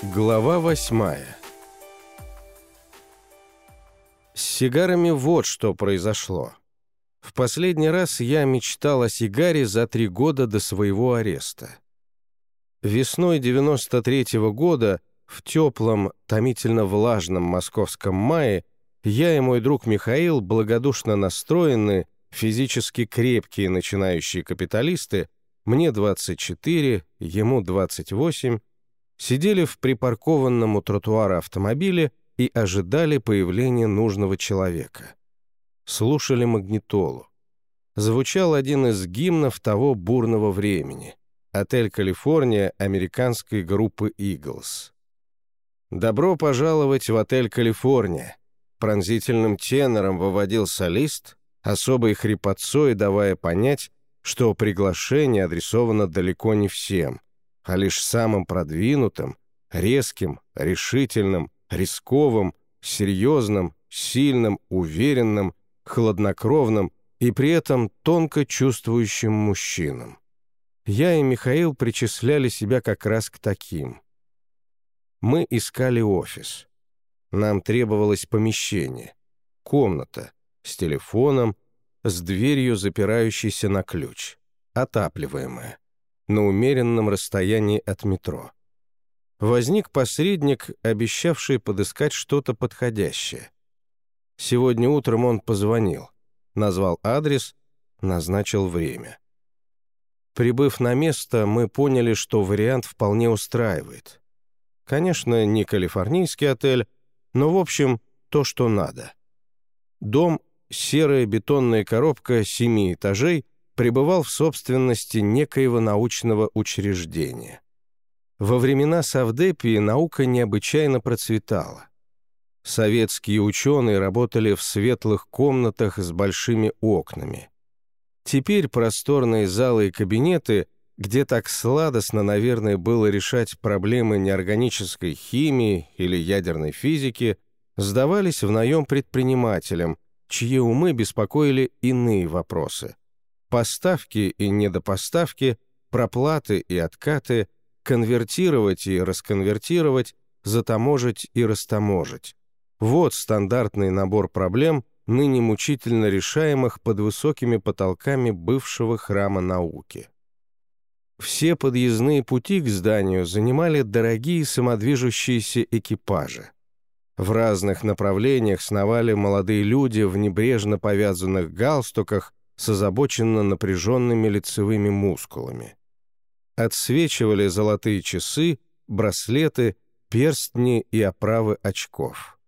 Глава восьмая С сигарами вот что произошло. В последний раз я мечтал о сигаре за три года до своего ареста. Весной 93 -го года, в теплом, томительно влажном московском мае, я и мой друг Михаил, благодушно настроенные, физически крепкие начинающие капиталисты, мне 24, ему 28, сидели в припаркованном у тротуара автомобиле и ожидали появления нужного человека. Слушали магнитолу. Звучал один из гимнов того бурного времени — «Отель Калифорния» американской группы «Иглс». «Добро пожаловать в отель «Калифорния», — пронзительным тенором выводил солист, особой хрипотцой давая понять, что приглашение адресовано далеко не всем — а лишь самым продвинутым, резким, решительным, рисковым, серьезным, сильным, уверенным, хладнокровным и при этом тонко чувствующим мужчинам. Я и Михаил причисляли себя как раз к таким. Мы искали офис. Нам требовалось помещение, комната с телефоном, с дверью, запирающейся на ключ, отапливаемая на умеренном расстоянии от метро. Возник посредник, обещавший подыскать что-то подходящее. Сегодня утром он позвонил, назвал адрес, назначил время. Прибыв на место, мы поняли, что вариант вполне устраивает. Конечно, не калифорнийский отель, но, в общем, то, что надо. Дом — серая бетонная коробка семи этажей — пребывал в собственности некоего научного учреждения. Во времена Савдепии наука необычайно процветала. Советские ученые работали в светлых комнатах с большими окнами. Теперь просторные залы и кабинеты, где так сладостно, наверное, было решать проблемы неорганической химии или ядерной физики, сдавались в наем предпринимателям, чьи умы беспокоили иные вопросы – поставки и недопоставки, проплаты и откаты, конвертировать и расконвертировать, затаможить и растаможить. Вот стандартный набор проблем, ныне мучительно решаемых под высокими потолками бывшего храма науки. Все подъездные пути к зданию занимали дорогие самодвижущиеся экипажи. В разных направлениях сновали молодые люди в небрежно повязанных галстуках с озабоченно напряженными лицевыми мускулами. Отсвечивали золотые часы, браслеты, перстни и оправы очков.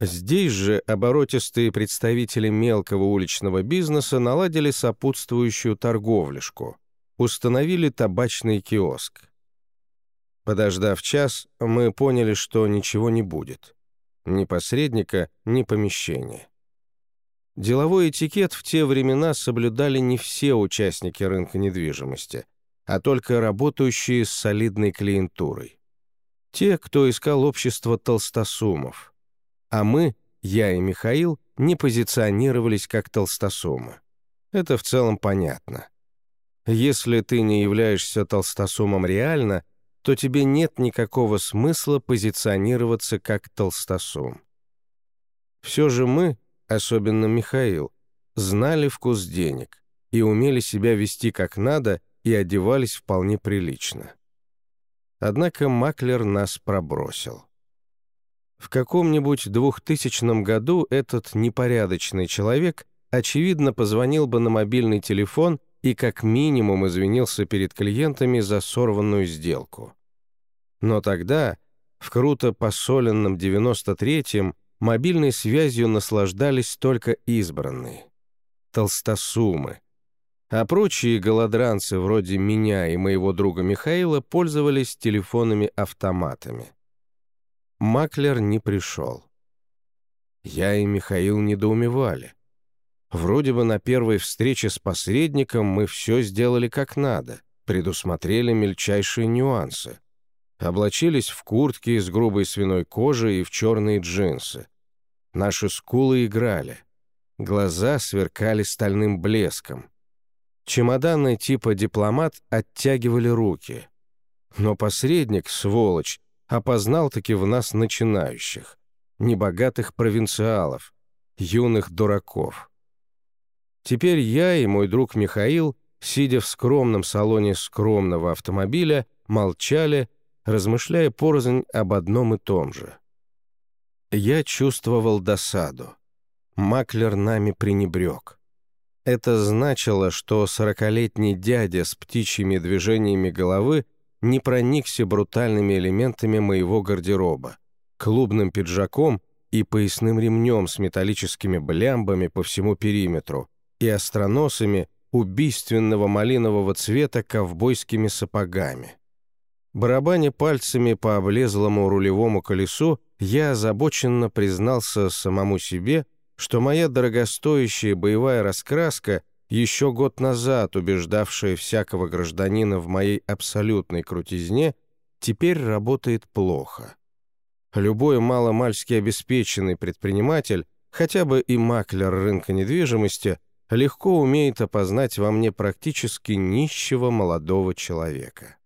Здесь же оборотистые представители мелкого уличного бизнеса наладили сопутствующую торговлишку, установили табачный киоск. Подождав час, мы поняли, что ничего не будет. Ни посредника, ни помещения. Деловой этикет в те времена соблюдали не все участники рынка недвижимости, а только работающие с солидной клиентурой. Те, кто искал общество толстосумов. А мы, я и Михаил, не позиционировались как толстосумы. Это в целом понятно. Если ты не являешься толстосумом реально, то тебе нет никакого смысла позиционироваться как толстосум. Все же мы, особенно Михаил, знали вкус денег и умели себя вести как надо и одевались вполне прилично. Однако Маклер нас пробросил. В каком-нибудь двухтысячном году этот непорядочный человек очевидно позвонил бы на мобильный телефон и как минимум извинился перед клиентами за сорванную сделку. Но тогда, в круто посоленном 93-м, мобильной связью наслаждались только избранные. Толстосумы. А прочие голодранцы, вроде меня и моего друга Михаила, пользовались телефонами-автоматами. Маклер не пришел. Я и Михаил недоумевали. Вроде бы на первой встрече с посредником мы все сделали как надо, предусмотрели мельчайшие нюансы. Облачились в куртки из грубой свиной кожи и в черные джинсы. Наши скулы играли. Глаза сверкали стальным блеском. Чемоданы типа дипломат оттягивали руки. Но посредник, сволочь, опознал-таки в нас начинающих, небогатых провинциалов, юных дураков. Теперь я и мой друг Михаил, сидя в скромном салоне скромного автомобиля, молчали, размышляя порознь об одном и том же. Я чувствовал досаду. Маклер нами пренебрег. Это значило, что сорокалетний дядя с птичьими движениями головы не проникся брутальными элементами моего гардероба, клубным пиджаком и поясным ремнем с металлическими блямбами по всему периметру и остроносыми убийственного малинового цвета ковбойскими сапогами. Барабаня пальцами по облезлому рулевому колесу, я озабоченно признался самому себе, что моя дорогостоящая боевая раскраска, еще год назад убеждавшая всякого гражданина в моей абсолютной крутизне, теперь работает плохо. Любой маломальски обеспеченный предприниматель, хотя бы и маклер рынка недвижимости, легко умеет опознать во мне практически нищего молодого человека.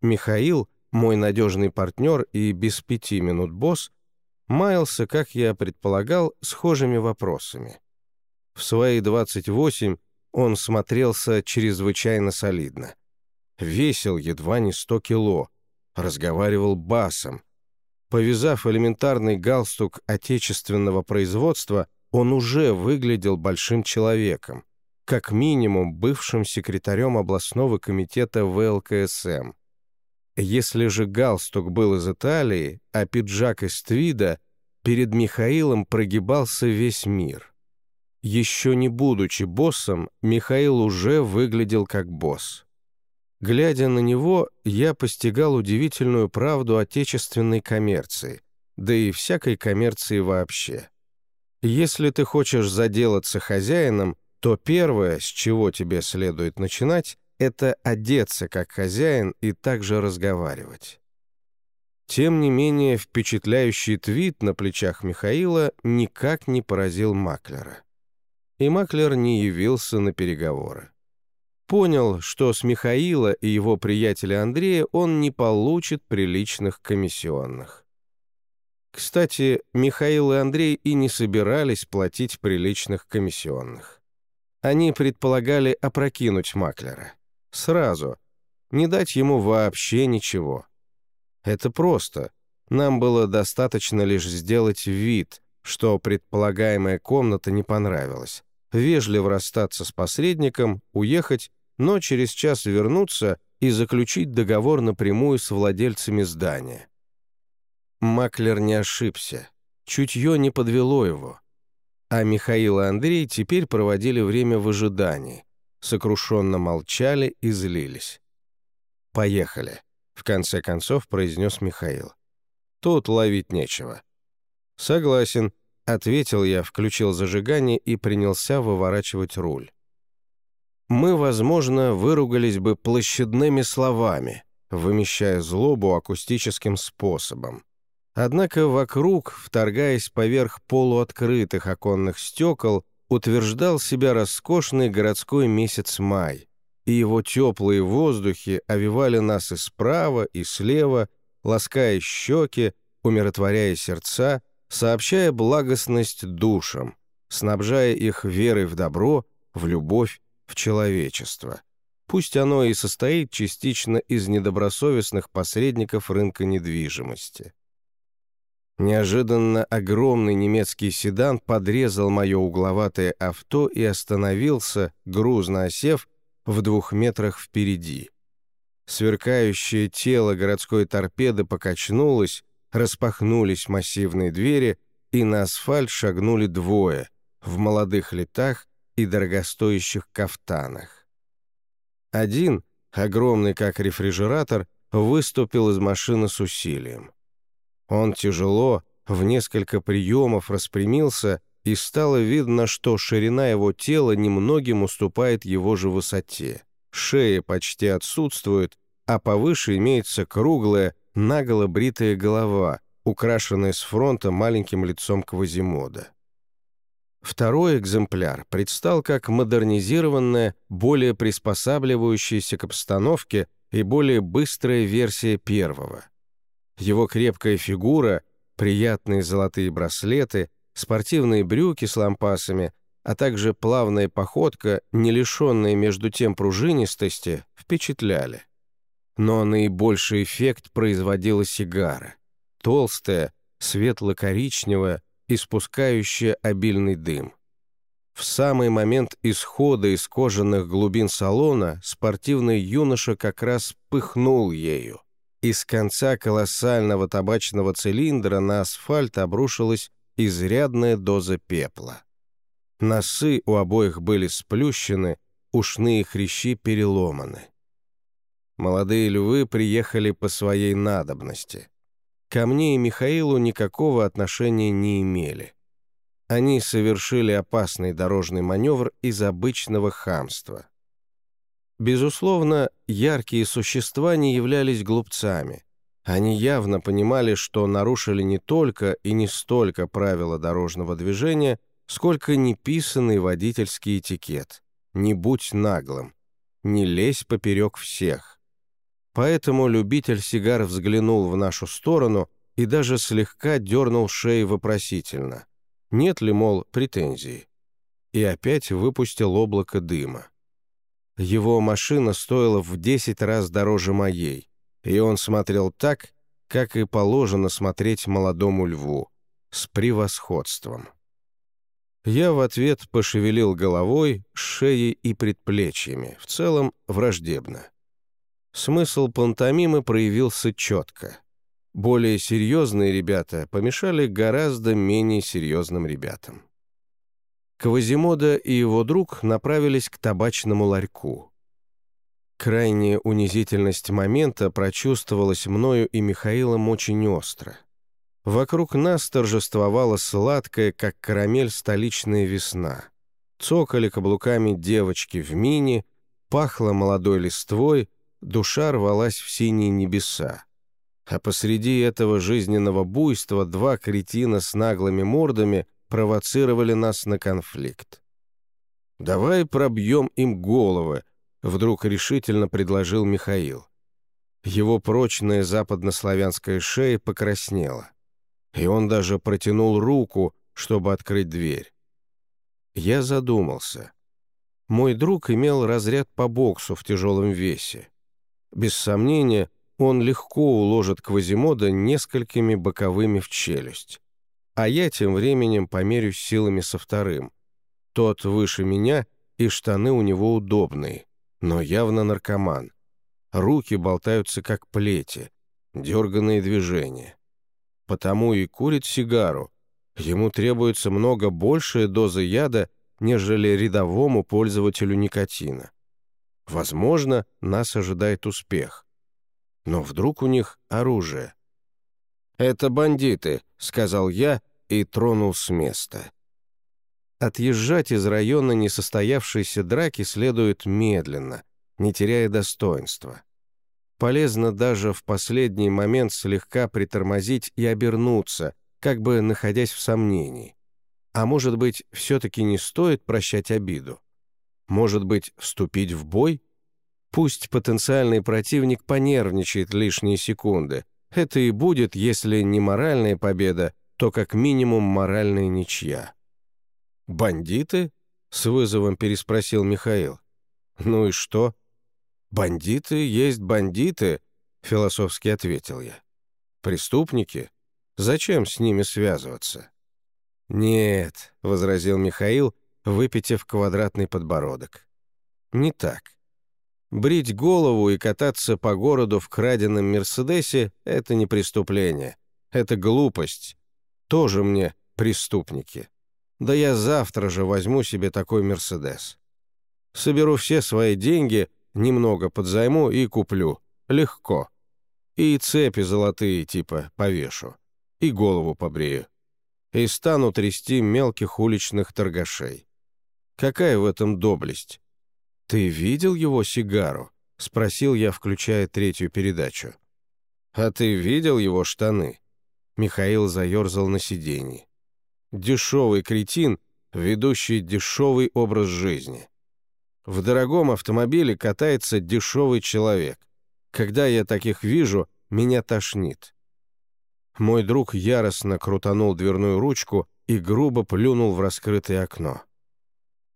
Михаил, мой надежный партнер и без пяти минут босс, маялся, как я предполагал, схожими вопросами. В свои 28 он смотрелся чрезвычайно солидно. Весил едва не 100 кило, разговаривал басом. Повязав элементарный галстук отечественного производства, он уже выглядел большим человеком, как минимум бывшим секретарем областного комитета ВЛКСМ. Если же галстук был из Италии, а пиджак из твида, перед Михаилом прогибался весь мир. Еще не будучи боссом, Михаил уже выглядел как босс. Глядя на него, я постигал удивительную правду отечественной коммерции, да и всякой коммерции вообще. Если ты хочешь заделаться хозяином, то первое, с чего тебе следует начинать, это одеться как хозяин и также разговаривать. Тем не менее, впечатляющий твит на плечах Михаила никак не поразил Маклера. И Маклер не явился на переговоры. Понял, что с Михаила и его приятеля Андрея он не получит приличных комиссионных. Кстати, Михаил и Андрей и не собирались платить приличных комиссионных. Они предполагали опрокинуть Маклера. Сразу. Не дать ему вообще ничего. Это просто. Нам было достаточно лишь сделать вид, что предполагаемая комната не понравилась. Вежливо расстаться с посредником, уехать, но через час вернуться и заключить договор напрямую с владельцами здания. Маклер не ошибся. Чутье не подвело его. А Михаил и Андрей теперь проводили время в ожидании сокрушенно молчали и злились. «Поехали», — в конце концов произнес Михаил. «Тут ловить нечего». «Согласен», — ответил я, включил зажигание и принялся выворачивать руль. Мы, возможно, выругались бы площадными словами, вымещая злобу акустическим способом. Однако вокруг, вторгаясь поверх полуоткрытых оконных стекол, утверждал себя роскошный городской месяц май, и его теплые воздухи овивали нас и справа, и слева, лаская щеки, умиротворяя сердца, сообщая благостность душам, снабжая их верой в добро, в любовь, в человечество. Пусть оно и состоит частично из недобросовестных посредников рынка недвижимости. Неожиданно огромный немецкий седан подрезал мое угловатое авто и остановился, грузно осев, в двух метрах впереди. Сверкающее тело городской торпеды покачнулось, распахнулись массивные двери, и на асфальт шагнули двое в молодых летах и дорогостоящих кафтанах. Один, огромный как рефрижератор, выступил из машины с усилием. Он тяжело, в несколько приемов распрямился, и стало видно, что ширина его тела немногим уступает его же высоте. Шея почти отсутствует, а повыше имеется круглая, наголо бритая голова, украшенная с фронта маленьким лицом Квазимода. Второй экземпляр предстал как модернизированная, более приспосабливающаяся к обстановке и более быстрая версия первого – Его крепкая фигура, приятные золотые браслеты, спортивные брюки с лампасами, а также плавная походка, не лишенная между тем пружинистости, впечатляли. Но наибольший эффект производила сигара. Толстая, светло-коричневая, испускающая обильный дым. В самый момент исхода из кожаных глубин салона спортивный юноша как раз пыхнул ею. Из конца колоссального табачного цилиндра на асфальт обрушилась изрядная доза пепла. Носы у обоих были сплющены, ушные хрящи переломаны. Молодые львы приехали по своей надобности. Ко мне и Михаилу никакого отношения не имели. Они совершили опасный дорожный маневр из обычного хамства. Безусловно, яркие существа не являлись глупцами. Они явно понимали, что нарушили не только и не столько правила дорожного движения, сколько неписанный водительский этикет. Не будь наглым, не лезь поперек всех. Поэтому любитель сигар взглянул в нашу сторону и даже слегка дернул шеи вопросительно. Нет ли, мол, претензий? И опять выпустил облако дыма. Его машина стоила в 10 раз дороже моей, и он смотрел так, как и положено смотреть молодому льву, с превосходством. Я в ответ пошевелил головой, шеей и предплечьями, в целом враждебно. Смысл пантомимы проявился четко. Более серьезные ребята помешали гораздо менее серьезным ребятам. Квазимода и его друг направились к табачному ларьку. Крайняя унизительность момента прочувствовалась мною и Михаилом очень остро. Вокруг нас торжествовала сладкая, как карамель, столичная весна. Цокали каблуками девочки в мини, пахло молодой листвой, душа рвалась в синие небеса. А посреди этого жизненного буйства два кретина с наглыми мордами — провоцировали нас на конфликт. «Давай пробьем им головы», — вдруг решительно предложил Михаил. Его прочная западнославянская шея покраснела, и он даже протянул руку, чтобы открыть дверь. Я задумался. Мой друг имел разряд по боксу в тяжелом весе. Без сомнения, он легко уложит Квазимода несколькими боковыми в челюсть а я тем временем померюсь силами со вторым. Тот выше меня, и штаны у него удобные, но явно наркоман. Руки болтаются как плети, дерганные движения. Потому и курит сигару. Ему требуется много большая доза яда, нежели рядовому пользователю никотина. Возможно, нас ожидает успех. Но вдруг у них оружие. «Это бандиты», — сказал я и тронул с места. Отъезжать из района несостоявшейся драки следует медленно, не теряя достоинства. Полезно даже в последний момент слегка притормозить и обернуться, как бы находясь в сомнении. А может быть, все-таки не стоит прощать обиду? Может быть, вступить в бой? Пусть потенциальный противник понервничает лишние секунды. Это и будет, если не моральная победа, то как минимум моральная ничья. «Бандиты?» — с вызовом переспросил Михаил. «Ну и что?» «Бандиты есть бандиты», — философски ответил я. «Преступники? Зачем с ними связываться?» «Нет», — возразил Михаил, выпитив квадратный подбородок. «Не так. Брить голову и кататься по городу в краденом «Мерседесе» — это не преступление. Это глупость, тоже мне преступники. Да я завтра же возьму себе такой «Мерседес». Соберу все свои деньги, немного подзайму и куплю. Легко. И цепи золотые типа повешу. И голову побрею. И стану трясти мелких уличных торгашей. Какая в этом доблесть? «Ты видел его сигару?» — спросил я, включая третью передачу. «А ты видел его штаны?» Михаил заерзал на сиденье. Дешевый кретин, ведущий дешевый образ жизни. В дорогом автомобиле катается дешевый человек. Когда я таких вижу, меня тошнит. Мой друг яростно крутанул дверную ручку и грубо плюнул в раскрытое окно.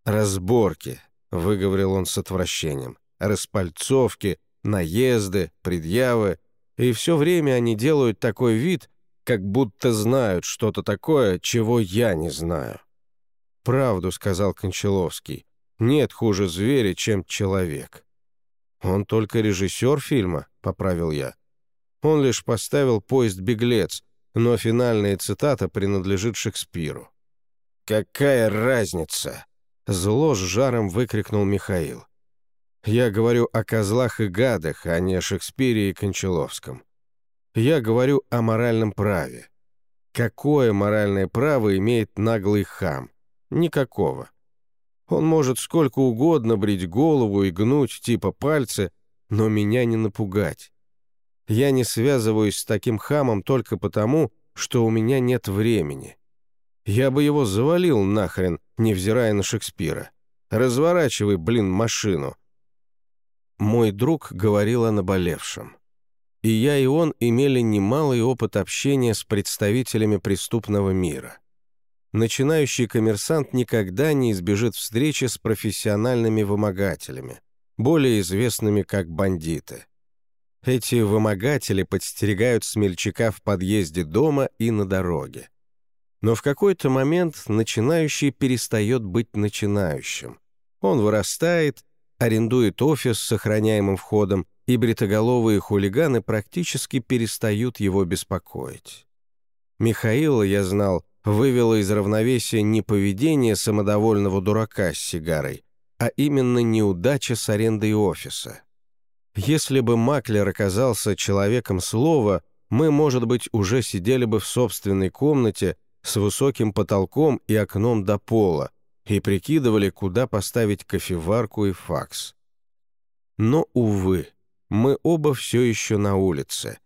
«Разборки», — выговорил он с отвращением, «распальцовки, наезды, предъявы, и все время они делают такой вид, как будто знают что-то такое, чего я не знаю». «Правду», — сказал Кончаловский, «нет хуже зверя, чем человек». «Он только режиссер фильма», — поправил я. Он лишь поставил поезд «Беглец», но финальная цитата принадлежит Шекспиру. «Какая разница?» — зло с жаром выкрикнул Михаил. «Я говорю о козлах и гадах, а не о Шекспире и Кончаловском. Я говорю о моральном праве. Какое моральное право имеет наглый хам? Никакого. Он может сколько угодно брить голову и гнуть типа пальцы, но меня не напугать. Я не связываюсь с таким хамом только потому, что у меня нет времени. Я бы его завалил нахрен, невзирая на Шекспира. Разворачивай, блин, машину. Мой друг говорил о наболевшем. И я, и он имели немалый опыт общения с представителями преступного мира. Начинающий коммерсант никогда не избежит встречи с профессиональными вымогателями, более известными как бандиты. Эти вымогатели подстерегают смельчака в подъезде дома и на дороге. Но в какой-то момент начинающий перестает быть начинающим. Он вырастает, арендует офис с сохраняемым входом, и бритоголовые хулиганы практически перестают его беспокоить. Михаила, я знал, вывело из равновесия не поведение самодовольного дурака с сигарой, а именно неудача с арендой офиса. Если бы Маклер оказался человеком слова, мы, может быть, уже сидели бы в собственной комнате с высоким потолком и окном до пола и прикидывали, куда поставить кофеварку и факс. Но, увы, мы оба все еще на улице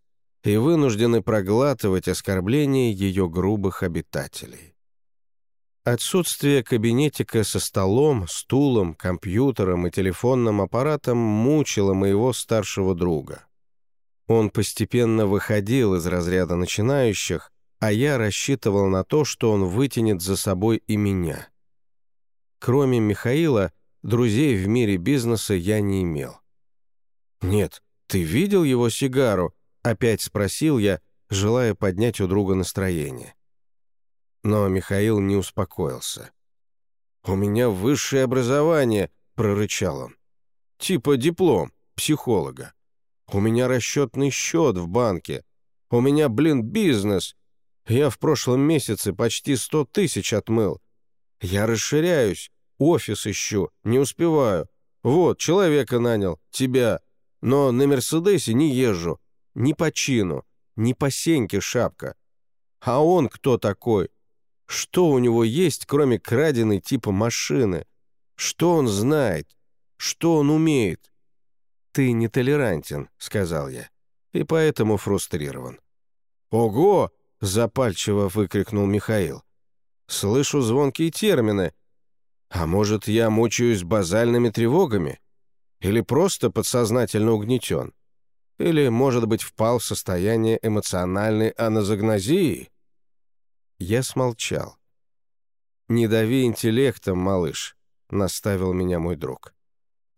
и вынуждены проглатывать оскорбления ее грубых обитателей. Отсутствие кабинетика со столом, стулом, компьютером и телефонным аппаратом мучило моего старшего друга. Он постепенно выходил из разряда начинающих, а я рассчитывал на то, что он вытянет за собой и меня. Кроме Михаила, друзей в мире бизнеса я не имел. «Нет, ты видел его сигару?» — опять спросил я, желая поднять у друга настроение. Но Михаил не успокоился. «У меня высшее образование», — прорычал он. «Типа диплом, психолога. У меня расчетный счет в банке. У меня, блин, бизнес. Я в прошлом месяце почти сто тысяч отмыл. Я расширяюсь, офис ищу, не успеваю. Вот, человека нанял, тебя. Но на Мерседесе не езжу. Ни по чину, ни по сеньке шапка. А он кто такой? Что у него есть, кроме краденой типа машины? Что он знает? Что он умеет? «Ты нетолерантен», — сказал я, и поэтому фрустрирован. «Ого!» — запальчиво выкрикнул Михаил. «Слышу звонкие термины. А может, я мучаюсь базальными тревогами? Или просто подсознательно угнетен? Или, может быть, впал в состояние эмоциональной аназогнозии?» Я смолчал. «Не дави интеллектом, малыш», — наставил меня мой друг.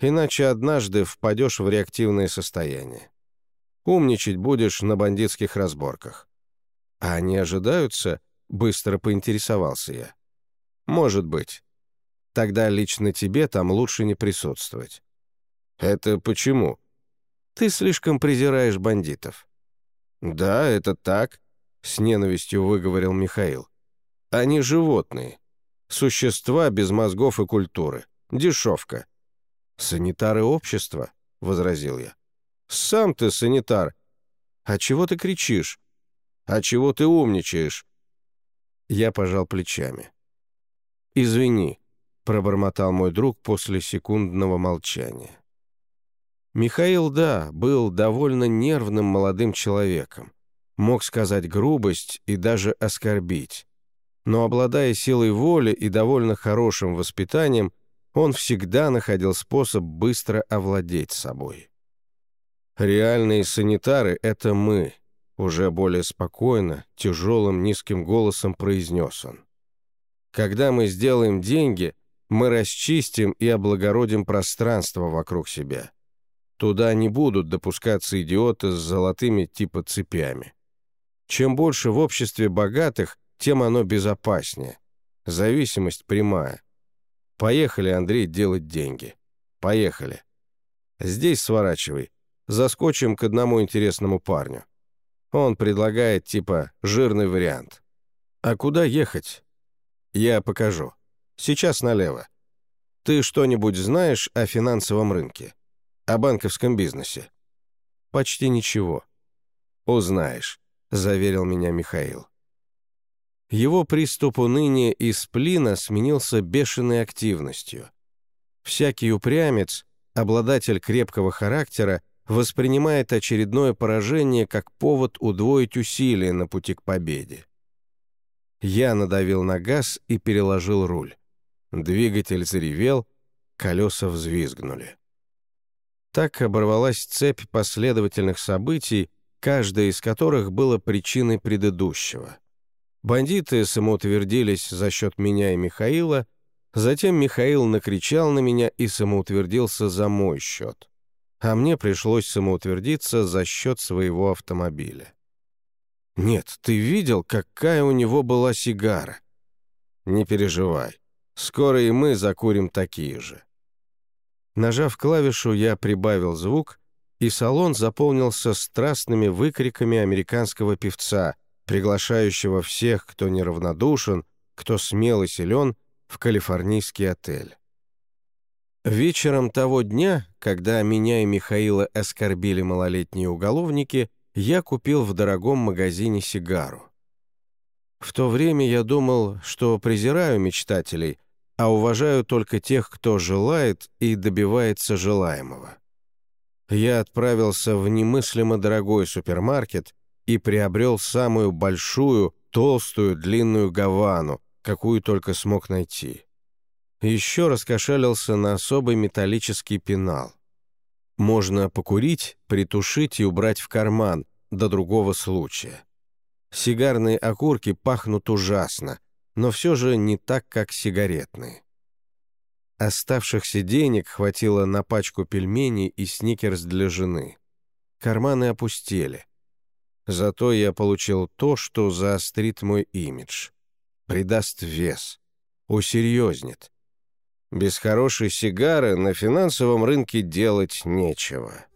«Иначе однажды впадешь в реактивное состояние. Умничать будешь на бандитских разборках». «А они ожидаются?» — быстро поинтересовался я. «Может быть. Тогда лично тебе там лучше не присутствовать». «Это почему?» «Ты слишком презираешь бандитов». «Да, это так», — с ненавистью выговорил Михаил. «Они животные. Существа без мозгов и культуры. Дешевка». «Санитары общества?» — возразил я. «Сам ты санитар. А чего ты кричишь? А чего ты умничаешь?» Я пожал плечами. «Извини», — пробормотал мой друг после секундного молчания. Михаил, да, был довольно нервным молодым человеком мог сказать грубость и даже оскорбить. Но обладая силой воли и довольно хорошим воспитанием, он всегда находил способ быстро овладеть собой. «Реальные санитары — это мы», Уже более спокойно, тяжелым низким голосом произнес он. «Когда мы сделаем деньги, мы расчистим и облагородим пространство вокруг себя. Туда не будут допускаться идиоты с золотыми типа цепями. Чем больше в обществе богатых, тем оно безопаснее. Зависимость прямая. Поехали, Андрей, делать деньги. Поехали. Здесь сворачивай. Заскочим к одному интересному парню. Он предлагает типа жирный вариант. А куда ехать? Я покажу. Сейчас налево. Ты что-нибудь знаешь о финансовом рынке? О банковском бизнесе? Почти ничего. Узнаешь, заверил меня Михаил. Его приступ уныния и сплина сменился бешеной активностью. Всякий упрямец, обладатель крепкого характера, воспринимает очередное поражение как повод удвоить усилия на пути к победе. Я надавил на газ и переложил руль. Двигатель заревел, колеса взвизгнули. Так оборвалась цепь последовательных событий, каждая из которых было причиной предыдущего. Бандиты самоутвердились за счет меня и Михаила, затем Михаил накричал на меня и самоутвердился за мой счет а мне пришлось самоутвердиться за счет своего автомобиля. «Нет, ты видел, какая у него была сигара?» «Не переживай, скоро и мы закурим такие же». Нажав клавишу, я прибавил звук, и салон заполнился страстными выкриками американского певца, приглашающего всех, кто неравнодушен, кто смел и силен, в калифорнийский отель. Вечером того дня, когда меня и Михаила оскорбили малолетние уголовники, я купил в дорогом магазине сигару. В то время я думал, что презираю мечтателей, а уважаю только тех, кто желает и добивается желаемого. Я отправился в немыслимо дорогой супермаркет и приобрел самую большую, толстую, длинную гавану, какую только смог найти еще раскошелился на особый металлический пенал. Можно покурить, притушить и убрать в карман до другого случая. Сигарные окурки пахнут ужасно, но все же не так, как сигаретные. Оставшихся денег хватило на пачку пельменей и сникерс для жены. Карманы опустели. Зато я получил то, что заострит мой имидж. Придаст вес. Усерьезнет без хорошей сигары на финансовом рынке делать нечего.